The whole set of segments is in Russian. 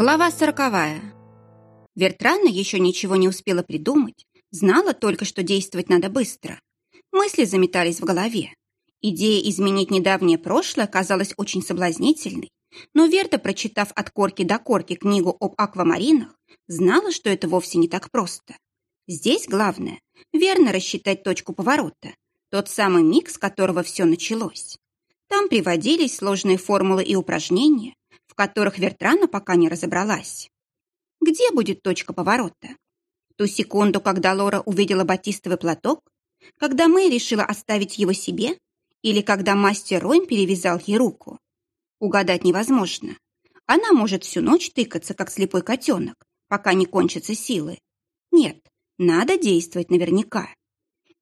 Глава сороковая. Вертрана еще ничего не успела придумать, знала только, что действовать надо быстро. Мысли заметались в голове. Идея изменить недавнее прошлое казалась очень соблазнительной, но Верта, прочитав от корки до корки книгу об аквамаринах, знала, что это вовсе не так просто. Здесь главное – верно рассчитать точку поворота, тот самый миг, с которого все началось. Там приводились сложные формулы и упражнения, которых Вертрана пока не разобралась. Где будет точка поворота? В ту секунду, когда Лора увидела батистовый платок, когда Мэй решила оставить его себе, или когда мастер Ройм перевязал ей руку? Угадать невозможно. Она может всю ночь тыкаться, как слепой котенок, пока не кончатся силы. Нет, надо действовать наверняка.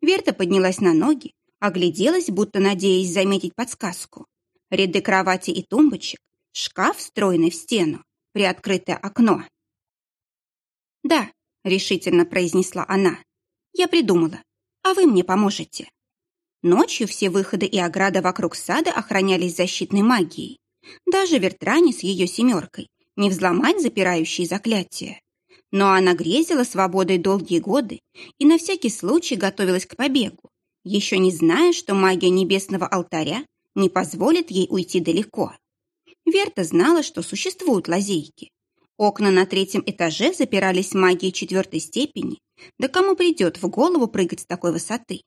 Верта поднялась на ноги, огляделась, будто надеясь заметить подсказку. Ряды кровати и тумбочек, шкаф, встроенный в стену, приоткрытое окно. «Да», — решительно произнесла она, — «я придумала, а вы мне поможете». Ночью все выходы и ограда вокруг сада охранялись защитной магией. Даже Вертране с ее семеркой не взломать запирающие заклятия. Но она грезила свободой долгие годы и на всякий случай готовилась к побегу, еще не зная, что магия небесного алтаря не позволит ей уйти далеко. Верта знала, что существуют лазейки. Окна на третьем этаже запирались магией четвертой степени, да кому придет в голову прыгать с такой высоты?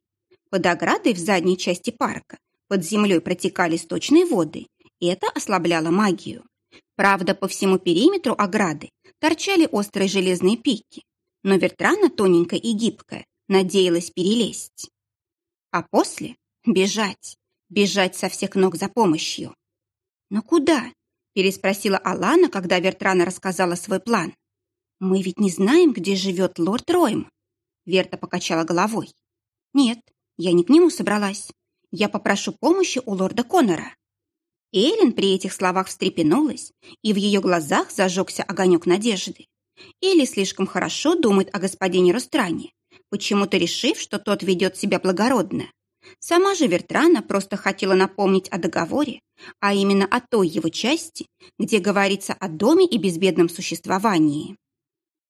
Под оградой в задней части парка под землей протекали сточные воды, и это ослабляло магию. Правда, по всему периметру ограды торчали острые железные пики, но Вертрана, тоненькая и гибкая, надеялась перелезть. А после — бежать, бежать со всех ног за помощью. «Но куда?» – переспросила Алана, когда Вертрана рассказала свой план. «Мы ведь не знаем, где живет лорд Ройм». Верта покачала головой. «Нет, я не к нему собралась. Я попрошу помощи у лорда Коннора». Эллен при этих словах встрепенулась, и в ее глазах зажегся огонек надежды. Элли слишком хорошо думает о господине Ростране, почему-то решив, что тот ведет себя благородно. Сама же Вертрана просто хотела напомнить о договоре, а именно о той его части, где говорится о доме и безбедном существовании.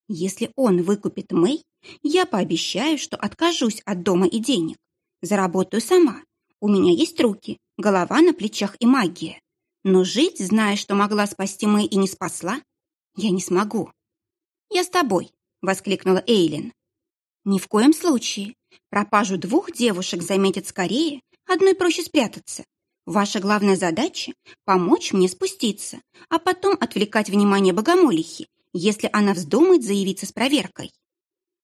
Если он выкупит Мэй, я пообещаю, что откажусь от дома и денег. Заработаю сама. У меня есть руки, голова на плечах и магия. Но жить, зная, что могла спасти Мэй и не спасла, я не смогу. «Я с тобой», — воскликнула Эйлин. «Ни в коем случае. Пропажу двух девушек заметят скорее, одной проще спрятаться. Ваша главная задача — помочь мне спуститься, а потом отвлекать внимание богомолихи, если она вздумает заявиться с проверкой.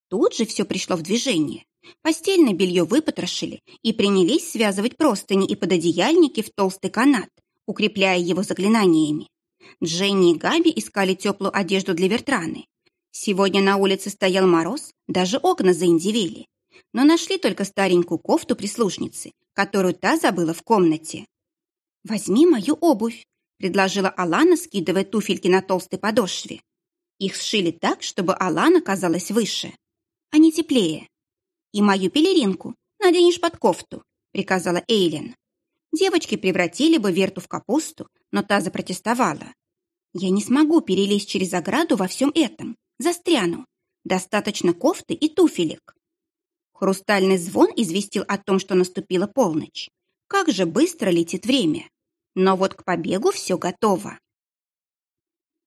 Тут же все пришло в движение. Постельное белье выпотрошили и принялись связывать простыни и пододеяльники в толстый канат, укрепляя его заклинаниями. Дженни и Габи искали теплую одежду для Вертраны. Сегодня на улице стоял мороз, даже окна заиндивели но нашли только старенькую кофту прислужницы, которую та забыла в комнате. «Возьми мою обувь», — предложила Алана, скидывая туфельки на толстой подошве. Их сшили так, чтобы Алана казалась выше, а не теплее. «И мою пелеринку наденешь под кофту», — приказала Эйлин. Девочки превратили бы Верту в капусту, но та запротестовала. «Я не смогу перелезть через ограду во всем этом. Застряну. Достаточно кофты и туфелек». Хрустальный звон известил о том, что наступила полночь. Как же быстро летит время. Но вот к побегу все готово.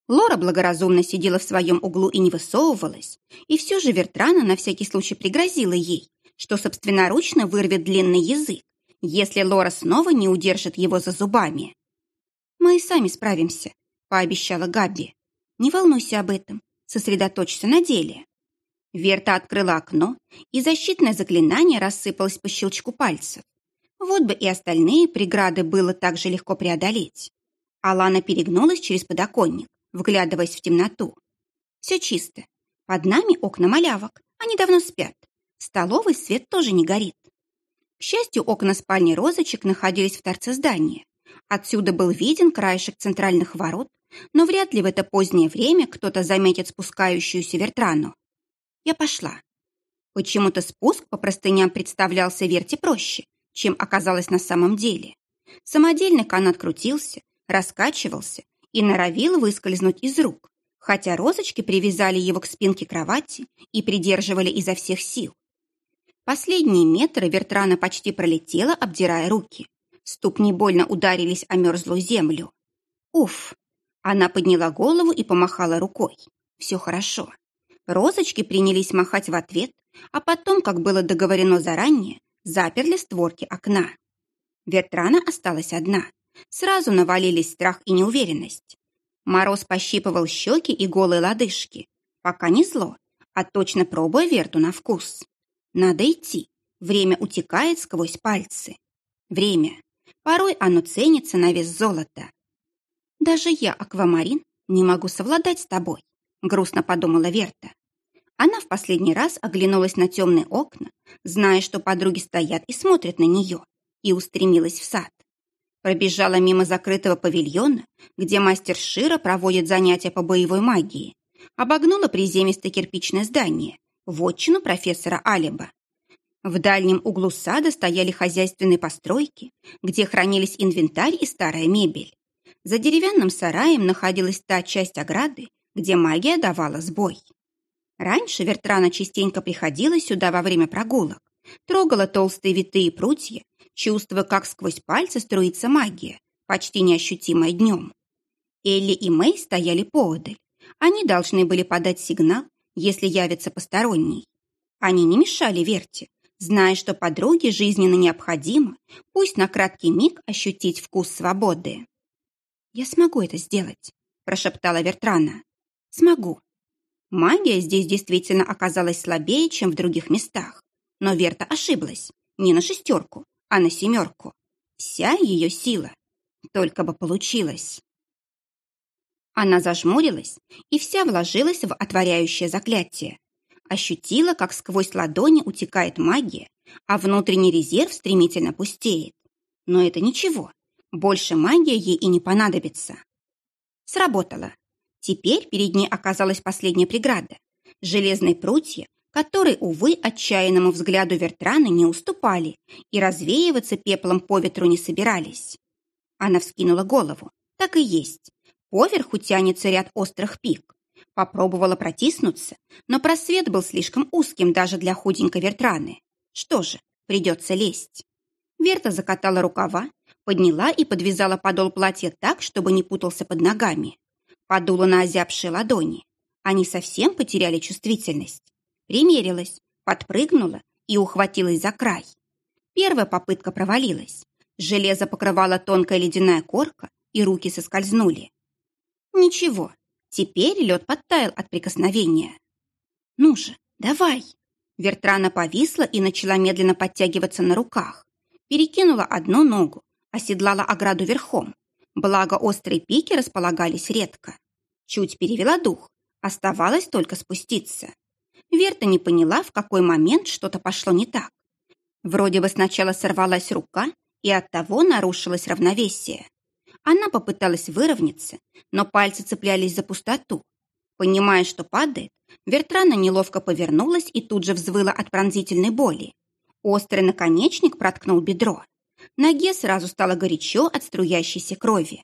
Лора благоразумно сидела в своем углу и не высовывалась, и все же Вертрана на всякий случай пригрозила ей, что собственноручно вырвет длинный язык, если Лора снова не удержит его за зубами. «Мы и сами справимся», — пообещала Габи. «Не волнуйся об этом, сосредоточься на деле». Верта открыла окно, и защитное заклинание рассыпалось по щелчку пальцев. Вот бы и остальные преграды было так же легко преодолеть. Алана перегнулась через подоконник, вглядываясь в темноту. Все чисто. Под нами окна малявок, они давно спят. Столовый свет тоже не горит. К счастью, окна спальни розочек находились в торце здания. Отсюда был виден краешек центральных ворот, но вряд ли в это позднее время кто-то заметит спускающуюся Вертрану. Я пошла. Почему-то спуск по простыням представлялся Верте проще, чем оказалось на самом деле. Самодельный канат крутился, раскачивался и норовил выскользнуть из рук, хотя розочки привязали его к спинке кровати и придерживали изо всех сил. Последние метры Вертрана почти пролетела, обдирая руки. Ступни больно ударились о мерзлую землю. Уф! Она подняла голову и помахала рукой. Все хорошо. Розочки принялись махать в ответ, а потом, как было договорено заранее, заперли створки окна. Вертрана осталась одна. Сразу навалились страх и неуверенность. Мороз пощипывал щеки и голые лодыжки. Пока не зло, а точно пробуя Верту на вкус. Надо идти. Время утекает сквозь пальцы. Время. Порой оно ценится на вес золота. Даже я, аквамарин, не могу совладать с тобой, грустно подумала Верта. Она в последний раз оглянулась на темные окна, зная, что подруги стоят и смотрят на нее, и устремилась в сад. Пробежала мимо закрытого павильона, где мастер Шира проводит занятия по боевой магии. Обогнула приземистое кирпичное здание, вотчину профессора Алиба. В дальнем углу сада стояли хозяйственные постройки, где хранились инвентарь и старая мебель. За деревянным сараем находилась та часть ограды, где магия давала сбой. Раньше Вертрана частенько приходила сюда во время прогулок, трогала толстые витые прутья чувствуя, как сквозь пальцы струится магия, почти неощутимая днем. Элли и Мэй стояли поодаль. Они должны были подать сигнал, если явится посторонний. Они не мешали Верте, зная, что подруге жизненно необходимо, пусть на краткий миг ощутить вкус свободы. «Я смогу это сделать», – прошептала Вертрана. «Смогу». Магия здесь действительно оказалась слабее, чем в других местах. Но Верта ошиблась. Не на шестерку, а на семерку. Вся ее сила. Только бы получилось. Она зажмурилась и вся вложилась в отворяющее заклятие. Ощутила, как сквозь ладони утекает магия, а внутренний резерв стремительно пустеет. Но это ничего. Больше магия ей и не понадобится. Сработало. Теперь перед ней оказалась последняя преграда. Железные прутья, которые, увы, отчаянному взгляду Вертраны не уступали и развеиваться пеплом по ветру не собирались. Она вскинула голову. Так и есть. Поверху тянется ряд острых пик. Попробовала протиснуться, но просвет был слишком узким даже для худенькой Вертраны. Что же, придется лезть. Верта закатала рукава, подняла и подвязала подол платья так, чтобы не путался под ногами. Подула на озябшие ладони. Они совсем потеряли чувствительность. Примерилась, подпрыгнула и ухватилась за край. Первая попытка провалилась. Железо покрывала тонкая ледяная корка, и руки соскользнули. Ничего, теперь лед подтаял от прикосновения. Ну же, давай. Вертрана повисла и начала медленно подтягиваться на руках. Перекинула одну ногу, оседлала ограду верхом. Благо острые пики располагались редко. Чуть перевела дух, оставалось только спуститься. Верта не поняла, в какой момент что-то пошло не так. Вроде бы сначала сорвалась рука, и оттого нарушилось равновесие. Она попыталась выровняться, но пальцы цеплялись за пустоту. Понимая, что падает, Вертрана неловко повернулась и тут же взвыла от пронзительной боли. Острый наконечник проткнул бедро. Ноге сразу стало горячо от струящейся крови.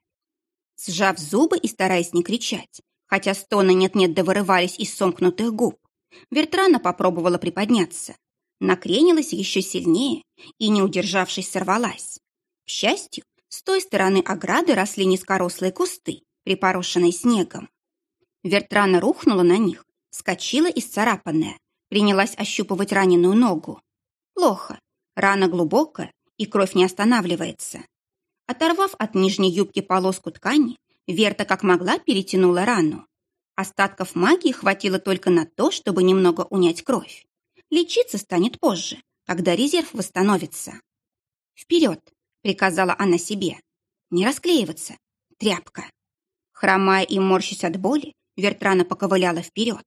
Сжав зубы и стараясь не кричать, хотя стоны нет-нет довырывались из сомкнутых губ, Вертрана попробовала приподняться. Накренилась еще сильнее и, не удержавшись, сорвалась. К счастью, с той стороны ограды росли низкорослые кусты, припорошенные снегом. Вертрана рухнула на них, скочила исцарапанная, принялась ощупывать раненую ногу. Плохо, рана глубокая, и кровь не останавливается. Оторвав от нижней юбки полоску ткани, Верта как могла перетянула рану. Остатков магии хватило только на то, чтобы немного унять кровь. Лечиться станет позже, когда резерв восстановится. «Вперед!» — приказала она себе. «Не расклеиваться. Тряпка». Хромая и морщась от боли, Вертрана поковыляла вперед.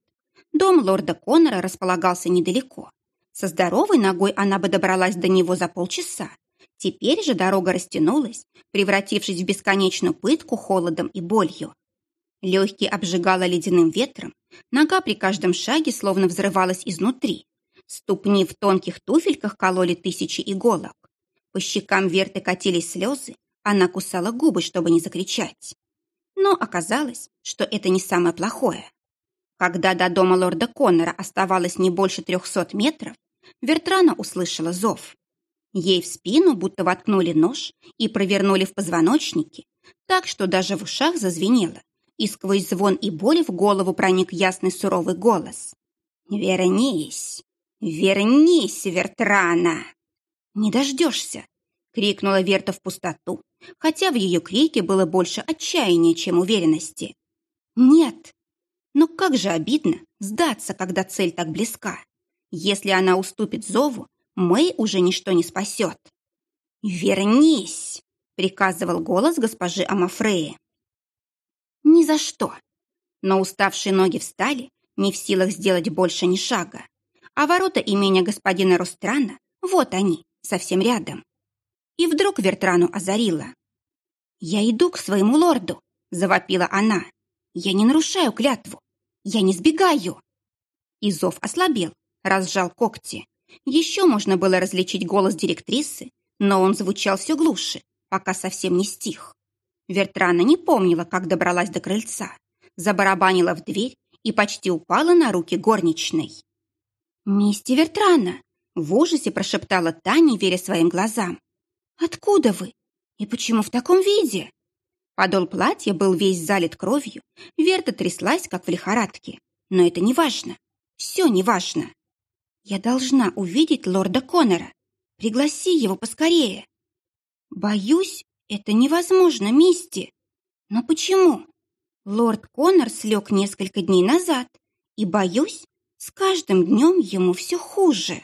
Дом лорда Коннора располагался недалеко. Со здоровой ногой она бы добралась до него за полчаса. Теперь же дорога растянулась, превратившись в бесконечную пытку холодом и болью. Легкий обжигало ледяным ветром, нога при каждом шаге словно взрывалась изнутри. Ступни в тонких туфельках кололи тысячи иголок. По щекам Верты катились слезы, она кусала губы, чтобы не закричать. Но оказалось, что это не самое плохое. Когда до дома лорда Коннора оставалось не больше трехсот метров, Вертрана услышала зов. Ей в спину будто воткнули нож и провернули в позвоночнике, так что даже в ушах зазвенело, и сквозь звон и боль в голову проник ясный суровый голос. «Вернись! Вернись, Вертрана!» «Не дождешься!» — крикнула Верта в пустоту, хотя в ее крике было больше отчаяния, чем уверенности. «Нет!» Но как же обидно сдаться, когда цель так близка. Если она уступит зову, Мэй уже ничто не спасет. «Вернись!» — приказывал голос госпожи Амафреи. «Ни за что!» Но уставшие ноги встали, не в силах сделать больше ни шага. А ворота имения господина Ространа, вот они, совсем рядом. И вдруг Вертрану озарила. «Я иду к своему лорду!» — завопила она. «Я не нарушаю клятву! Я не сбегаю!» И зов ослабел, разжал когти. Еще можно было различить голос директрисы, но он звучал все глуше, пока совсем не стих. Вертрана не помнила, как добралась до крыльца, забарабанила в дверь и почти упала на руки горничной. «Мисти Вертрана!» — в ужасе прошептала Таня, веря своим глазам. «Откуда вы? И почему в таком виде?» Подол платья был весь залит кровью, Верта тряслась, как в лихорадке. Но это не важно. Все не важно. Я должна увидеть лорда Коннора. Пригласи его поскорее. Боюсь, это невозможно, Мисти. Но почему? Лорд Коннор слег несколько дней назад, и, боюсь, с каждым днем ему все хуже.